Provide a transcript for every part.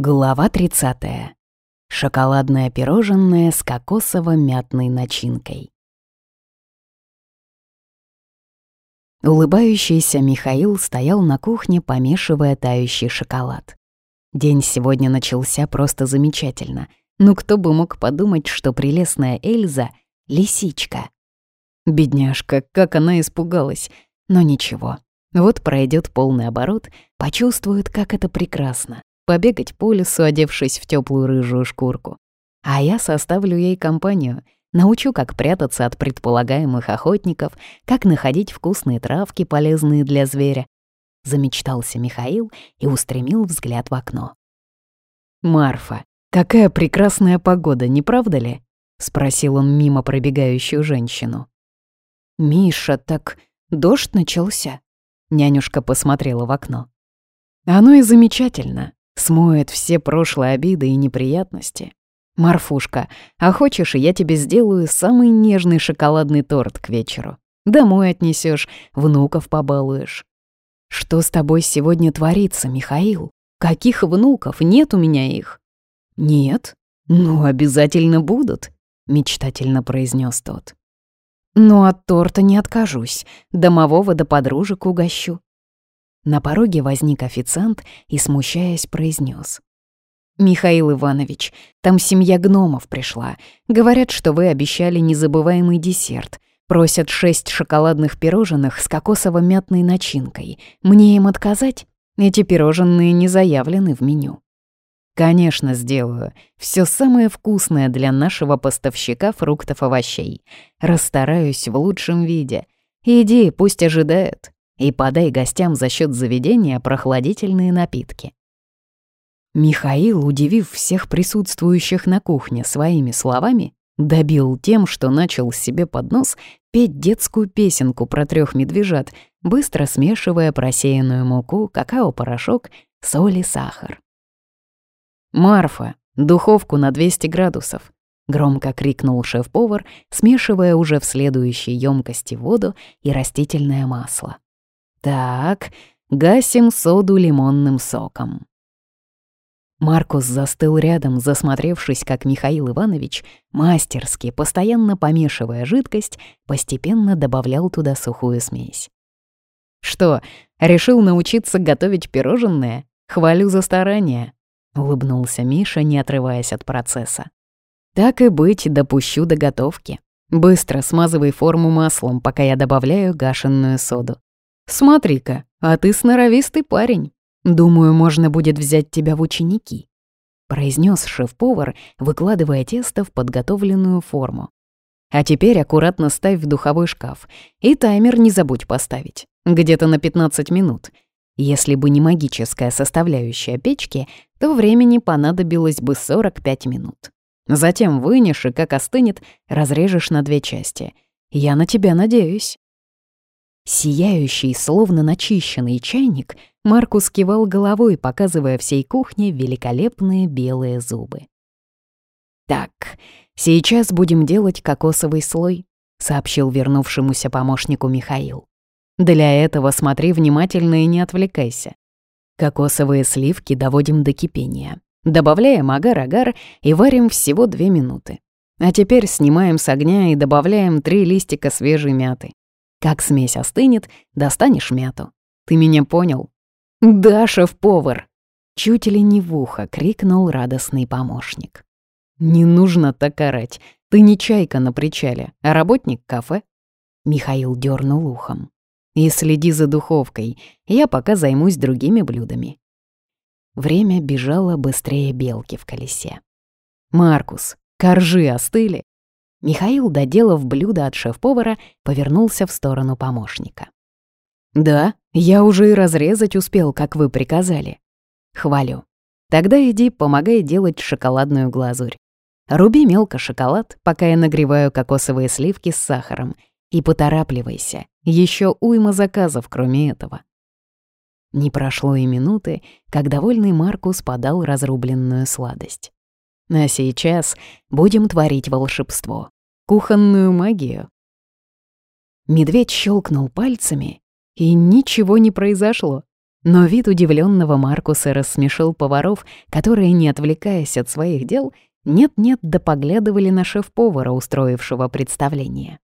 Глава 30. Шоколадное пирожное с кокосово-мятной начинкой. Улыбающийся Михаил стоял на кухне, помешивая тающий шоколад. День сегодня начался просто замечательно. Ну кто бы мог подумать, что прелестная Эльза — лисичка. Бедняжка, как она испугалась. Но ничего, вот пройдет полный оборот, почувствует, как это прекрасно побегать по лесу, одевшись в теплую рыжую шкурку. А я составлю ей компанию, научу, как прятаться от предполагаемых охотников, как находить вкусные травки, полезные для зверя. Замечтался Михаил и устремил взгляд в окно. «Марфа, какая прекрасная погода, не правда ли?» — спросил он мимо пробегающую женщину. «Миша, так дождь начался?» Нянюшка посмотрела в окно. «Оно и замечательно смоет все прошлые обиды и неприятности. Марфушка, а хочешь, я тебе сделаю самый нежный шоколадный торт к вечеру. Домой отнесешь, внуков побалуешь. Что с тобой сегодня творится, Михаил? Каких внуков? Нет у меня их. Нет? Ну, обязательно будут, мечтательно произнес тот. Но от торта не откажусь, домового до подружек угощу. На пороге возник официант и, смущаясь, произнес: «Михаил Иванович, там семья гномов пришла. Говорят, что вы обещали незабываемый десерт. Просят шесть шоколадных пирожных с кокосово-мятной начинкой. Мне им отказать? Эти пирожные не заявлены в меню». «Конечно, сделаю. Все самое вкусное для нашего поставщика фруктов-овощей. Расстараюсь в лучшем виде. Иди, пусть ожидает и подай гостям за счет заведения прохладительные напитки. Михаил, удивив всех присутствующих на кухне своими словами, добил тем, что начал себе под нос петь детскую песенку про трех медвежат, быстро смешивая просеянную муку, какао-порошок, соль и сахар. «Марфа, духовку на 200 градусов», — громко крикнул шеф-повар, смешивая уже в следующей емкости воду и растительное масло. Так, гасим соду лимонным соком. Маркус застыл рядом, засмотревшись, как Михаил Иванович, мастерски, постоянно помешивая жидкость, постепенно добавлял туда сухую смесь. «Что, решил научиться готовить пирожные? Хвалю за старание», — улыбнулся Миша, не отрываясь от процесса. «Так и быть, допущу до готовки. Быстро смазывай форму маслом, пока я добавляю гашенную соду. «Смотри-ка, а ты сноровистый парень. Думаю, можно будет взять тебя в ученики», — произнес шеф-повар, выкладывая тесто в подготовленную форму. «А теперь аккуратно ставь в духовой шкаф. И таймер не забудь поставить. Где-то на 15 минут. Если бы не магическая составляющая печки, то времени понадобилось бы 45 минут. Затем вынешь и, как остынет, разрежешь на две части. Я на тебя надеюсь». Сияющий, словно начищенный чайник, Маркус кивал головой, показывая всей кухне великолепные белые зубы. «Так, сейчас будем делать кокосовый слой», — сообщил вернувшемуся помощнику Михаил. «Для этого смотри внимательно и не отвлекайся. Кокосовые сливки доводим до кипения. Добавляем агар-агар и варим всего две минуты. А теперь снимаем с огня и добавляем три листика свежей мяты. Как смесь остынет, достанешь мяту. Ты меня понял? Да, шеф-повар! Чуть ли не в ухо крикнул радостный помощник. Не нужно так орать. Ты не чайка на причале, а работник кафе. Михаил дернул ухом. И следи за духовкой, я пока займусь другими блюдами. Время бежало быстрее белки в колесе. «Маркус, коржи остыли?» Михаил, доделав блюдо от шеф-повара, повернулся в сторону помощника. «Да, я уже и разрезать успел, как вы приказали». «Хвалю. Тогда иди, помогай делать шоколадную глазурь. Руби мелко шоколад, пока я нагреваю кокосовые сливки с сахаром. И поторапливайся, еще уйма заказов, кроме этого». Не прошло и минуты, как довольный Маркус подал разрубленную сладость. А сейчас будем творить волшебство. Кухонную магию. Медведь щелкнул пальцами, и ничего не произошло. Но вид удивленного Маркуса рассмешил поваров, которые, не отвлекаясь от своих дел, нет-нет да поглядывали на шеф-повара, устроившего представление.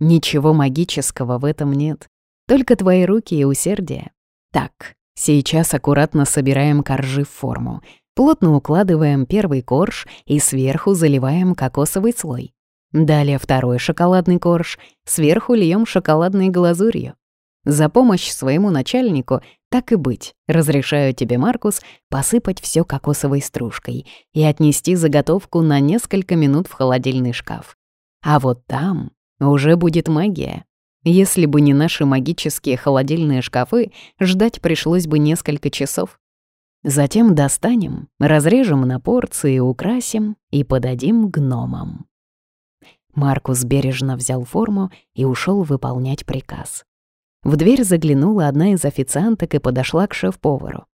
Ничего магического в этом нет, только твои руки и усердие. Так, сейчас аккуратно собираем коржи в форму, плотно укладываем первый корж и сверху заливаем кокосовый слой. Далее второй шоколадный корж, сверху льем шоколадной глазурью. За помощь своему начальнику, так и быть, разрешаю тебе, Маркус, посыпать все кокосовой стружкой и отнести заготовку на несколько минут в холодильный шкаф. А вот там уже будет магия. Если бы не наши магические холодильные шкафы, ждать пришлось бы несколько часов. Затем достанем, разрежем на порции, украсим и подадим гномам. Маркус бережно взял форму и ушел выполнять приказ. В дверь заглянула одна из официанток и подошла к шеф-повару.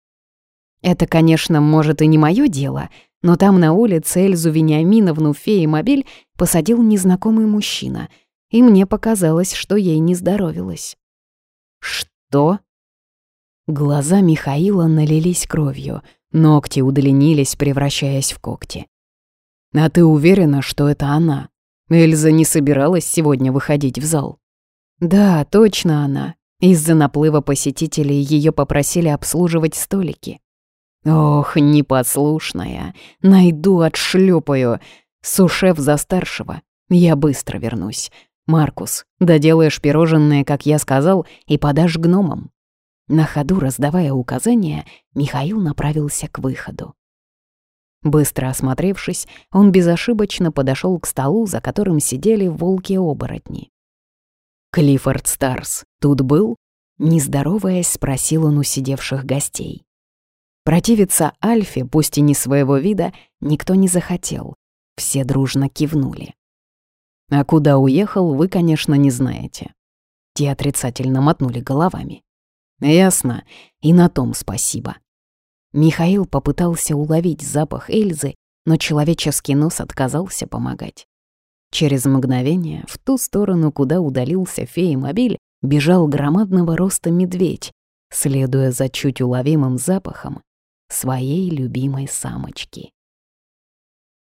«Это, конечно, может и не мое дело, но там на улице Эльзу Вениаминовну феи-мобиль посадил незнакомый мужчина, и мне показалось, что ей не здоровилось». «Что?» Глаза Михаила налились кровью, ногти удлинились, превращаясь в когти. «А ты уверена, что это она? Эльза не собиралась сегодня выходить в зал?» Да, точно она. Из-за наплыва посетителей ее попросили обслуживать столики. Ох, непослушная. Найду, отшлепаю. Сушеф за старшего. Я быстро вернусь. Маркус, доделаешь пирожные, как я сказал, и подашь гномам. На ходу, раздавая указания, Михаил направился к выходу. Быстро осмотревшись, он безошибочно подошел к столу, за которым сидели волки-оборотни. «Клиффорд Старс тут был?» Не здороваясь, спросил он у сидевших гостей. Противиться Альфе, пусть и не своего вида, никто не захотел. Все дружно кивнули. «А куда уехал, вы, конечно, не знаете». Те отрицательно мотнули головами. «Ясно, и на том спасибо». Михаил попытался уловить запах Эльзы, но человеческий нос отказался помогать. Через мгновение в ту сторону, куда удалился фея-мобиль, бежал громадного роста медведь, следуя за чуть уловимым запахом своей любимой самочки.